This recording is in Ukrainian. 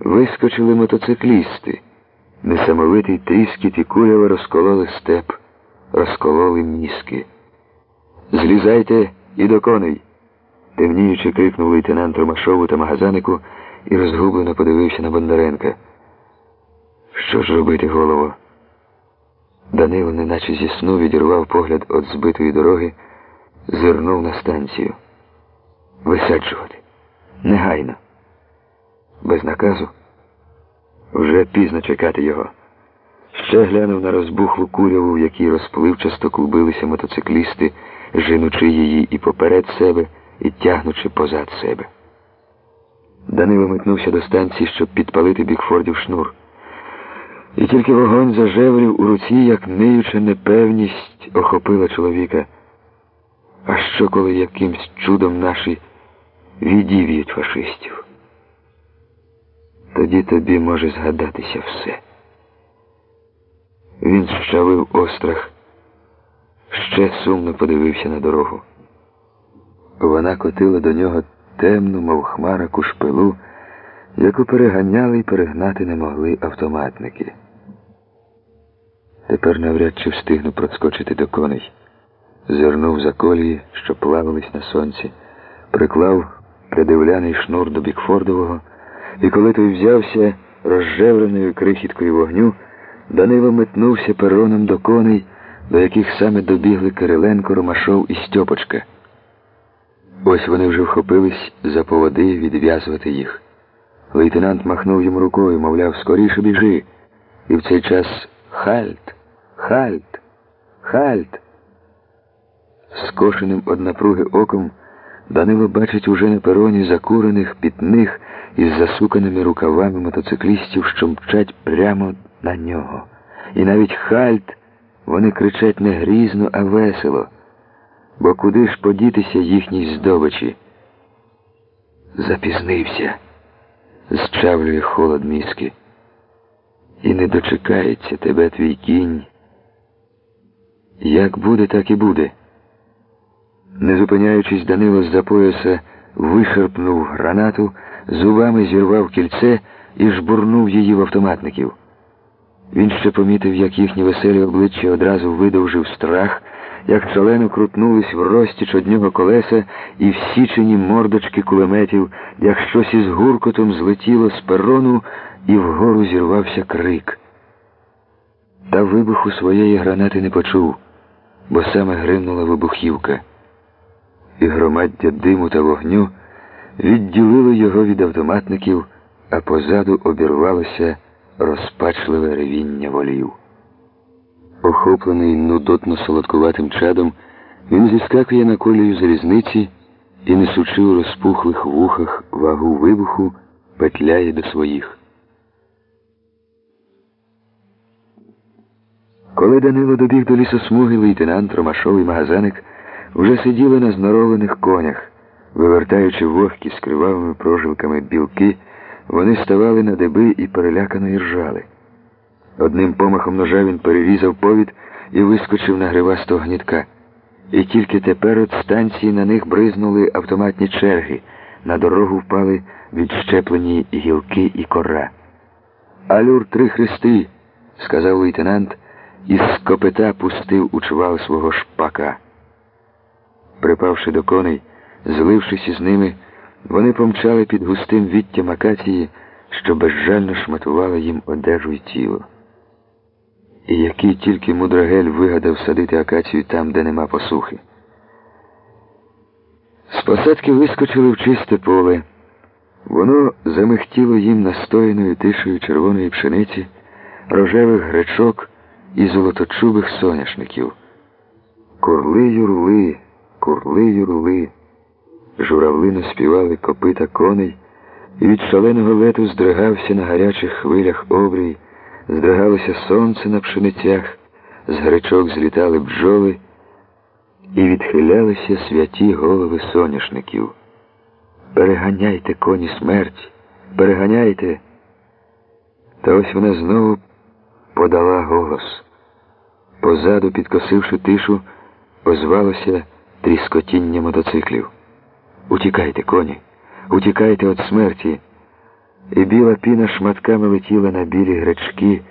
вискочили мотоциклісти. Несамовитий тріскіт і курява розкололи степ, розкололи мізки. Злізайте і до коней. темніючи, крикнув лейтенант Ромашову та магазанику і розгублено подивився на Бондаренка. Що ж робити, голово? Данило, неначе зі сну відірвав погляд від збитої дороги, зирнув на станцію. Висаджувати. Негайно. Без наказу. Вже пізно чекати його. Ще глянув на розбухлу куряву, в якій розпливчасто клубилися мотоциклісти, женучи її і поперед себе, і тягнучи позад себе. Данило метнувся до станції, щоб підпалити Бікфордів шнур. І тільки вогонь зажеврів у руці, як ниюча непевність охопила чоловіка. А що, коли якимсь чудом наші відів'ють фашистів? Тоді тобі може згадатися все. Він щавив острах, ще сумно подивився на дорогу. Вона котила до нього темну, мов хмара кушпилу, яку переганяли і перегнати не могли автоматники. Тепер навряд чи встигну проскочити до коней. Зернув за колії, що плавались на сонці, приклав придивляний шнур до Бікфордового, і коли той взявся розжевреною крихіткою вогню, Данило метнувся пероном до коней, до яких саме добігли Кириленко, Ромашов і Стьопочка. Ось вони вже вхопились за поводи відв'язувати їх. Лейтенант махнув йому рукою, мовляв, скоріше біжи. І в цей час halt, halt, halt. Скошеним од напруги оком Данило бачить уже на пероні закурених, пітних із засуканими рукавами мотоциклістів, що мчать прямо на нього. І навіть halt вони кричать не грізно, а весело. Бо куди ж подітися їхній здобичі? Запізнився, зчавлює холод мізки. І не дочекається тебе твій кінь. Як буде, так і буде. Не зупиняючись, Данило з-за пояса вишерпнув гранату, зубами зірвав кільце і жбурнув її в автоматників. Він ще помітив, як їхні веселі обличчя одразу видовжив страх, як шалено крутнулись в розтіч од нього колеса і всічені мордочки кулеметів, як щось із гуркотом злетіло з перону і вгору зірвався крик. Та вибуху своєї гранати не почув, бо саме гримнула вибухівка. І громаддя диму та вогню відділило його від автоматників, а позаду обірвалося розпачливе ревіння волів. Охоплений нудотно солодкуватим чадом, він зіскакує на колію залізниці і, несучи у розпухлих вухах вагу вибуху, петляє до своїх. Коли Данило добіг до лісосмуги, лейтенант Ромашов і магазаник вже сиділи на зноровлених конях, вивертаючи вогкі з кривавими прожилками білки, вони ставали на деби і перелякано іржали. Одним помахом ножа він перерізав повід і вискочив на гривастого гнітка. І тільки тепер от станції на них бризнули автоматні черги, на дорогу впали відщеплені гілки і кора. Алюр три хрести, сказав лейтенант, і з копита пустив у чвал свого шпака. Припавши до коней, злившись із ними, вони помчали під густим віттям акації, що безжально шматувала їм одежу й тіло. І який тільки мудрагель вигадав садити акацію там, де нема посухи. З посадки вискочили в чисте поле. Воно замихтіло їм настояною тишею червоної пшениці, рожевих гречок і золоточубих соняшників. Курли юрли, курли юрли. Журавлино співали копита коней, і від шаленого лету здригався на гарячих хвилях обрій, здригалося сонце на пшеницях, з гречок злітали бджоли, і відхилялися святі голови соняшників. Переганяйте коні смерть, переганяйте. Та ось вона знову подала голос. Позаду, підкосивши тишу, озвалося тріскотіння мотоциклів. Утікайте, коні, утікайте від смерті. і біла піна шматками летіла на білі гречки.